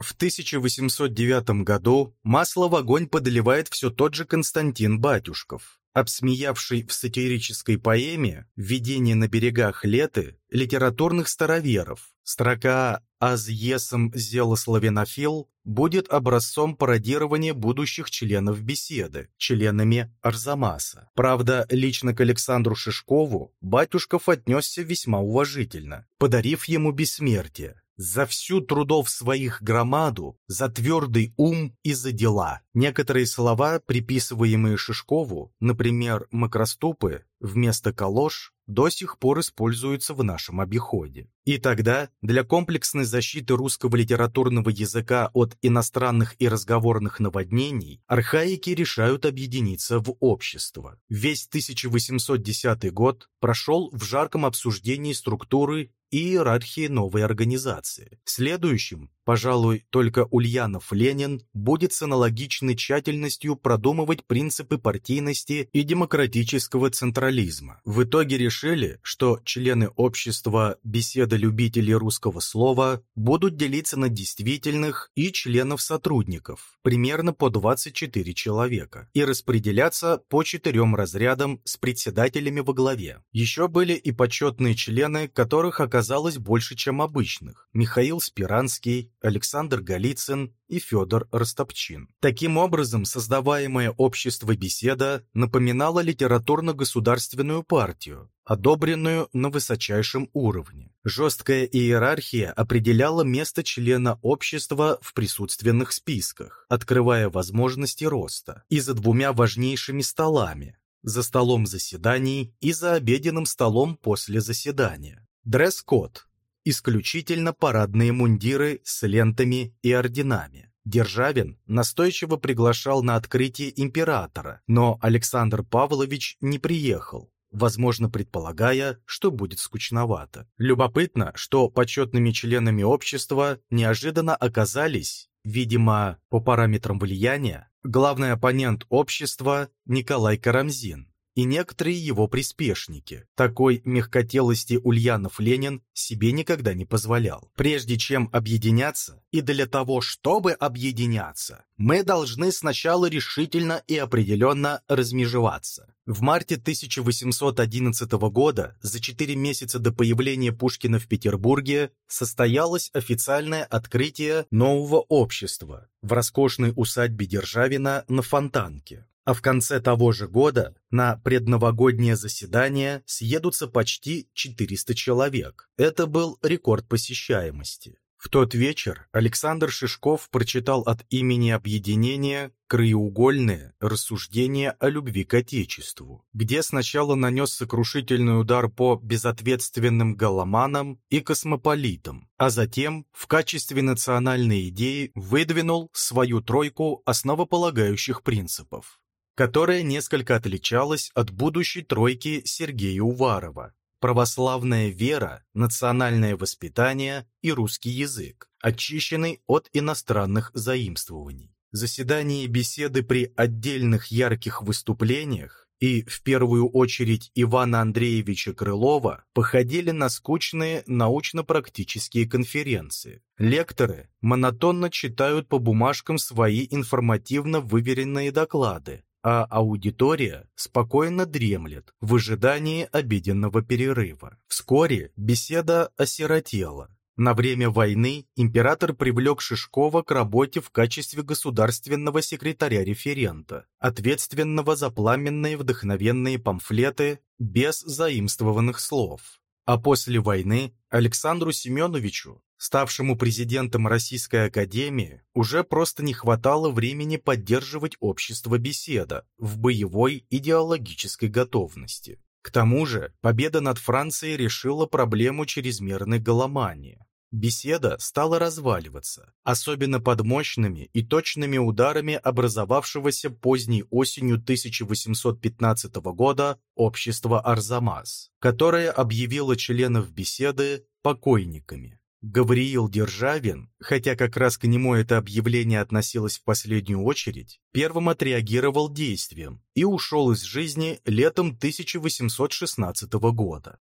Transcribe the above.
В 1809 году масло в огонь подливает все тот же Константин Батюшков, обсмеявший в сатирической поэме «Введение на берегах Леты» литературных староверов. Строка «Аз есом зелославянофил» будет образцом пародирования будущих членов беседы, членами Арзамаса. Правда, лично к Александру Шишкову Батюшков отнесся весьма уважительно, подарив ему бессмертие за всю трудов своих громаду, за твердый ум и за дела. Некоторые слова, приписываемые Шишкову, например, макроступы, вместо калош, до сих пор используются в нашем обиходе. И тогда для комплексной защиты русского литературного языка от иностранных и разговорных наводнений архаики решают объединиться в общество. Весь 1810 год прошел в жарком обсуждении структуры и иерархии новой организации. Следующим Пожалуй, только Ульянов-Ленин будет с аналогичной тщательностью продумывать принципы партийности и демократического централизма. В итоге решили, что члены общества «Беседа любителей русского слова» будут делиться на действительных и членов-сотрудников, примерно по 24 человека, и распределяться по четырем разрядам с председателями во главе. Еще были и почетные члены, которых оказалось больше, чем обычных. Михаил Спиранский, Александр Голицын и Федор Растопчин. Таким образом, создаваемое общество «Беседа» напоминало литературно-государственную партию, одобренную на высочайшем уровне. Жесткая иерархия определяла место члена общества в присутственных списках, открывая возможности роста, и за двумя важнейшими столами – за столом заседаний и за обеденным столом после заседания. Дресс-код исключительно парадные мундиры с лентами и орденами. Державин настойчиво приглашал на открытие императора, но Александр Павлович не приехал, возможно, предполагая, что будет скучновато. Любопытно, что почетными членами общества неожиданно оказались, видимо, по параметрам влияния, главный оппонент общества Николай Карамзин, и некоторые его приспешники. Такой мягкотелости Ульянов-Ленин себе никогда не позволял. Прежде чем объединяться, и для того, чтобы объединяться, мы должны сначала решительно и определенно размежеваться. В марте 1811 года, за четыре месяца до появления Пушкина в Петербурге, состоялось официальное открытие нового общества в роскошной усадьбе Державина на Фонтанке а в конце того же года на предновогоднее заседание съедутся почти 400 человек. Это был рекорд посещаемости. В тот вечер Александр Шишков прочитал от имени объединения краеугольные рассуждения о любви к Отечеству, где сначала нанес сокрушительный удар по безответственным голоманам и космополитам, а затем в качестве национальной идеи выдвинул свою тройку основополагающих принципов которая несколько отличалась от будущей тройки Сергея Уварова. Православная вера, национальное воспитание и русский язык, очищенный от иностранных заимствований. Заседания и беседы при отдельных ярких выступлениях и, в первую очередь, Ивана Андреевича Крылова походили на скучные научно-практические конференции. Лекторы монотонно читают по бумажкам свои информативно выверенные доклады, а аудитория спокойно дремлет в ожидании обеденного перерыва. Вскоре беседа осиротела. На время войны император привлек Шишкова к работе в качестве государственного секретаря-референта, ответственного за пламенные вдохновенные памфлеты без заимствованных слов. А после войны Александру Семеновичу ставшему президентом Российской Академии, уже просто не хватало времени поддерживать общество беседа в боевой идеологической готовности. К тому же, победа над Францией решила проблему чрезмерной голомании. Беседа стала разваливаться, особенно под мощными и точными ударами образовавшегося поздней осенью 1815 года общества Арзамас, которое объявило членов беседы покойниками. Гавриил Державин, хотя как раз к нему это объявление относилось в последнюю очередь, первым отреагировал действием и ушел из жизни летом 1816 года.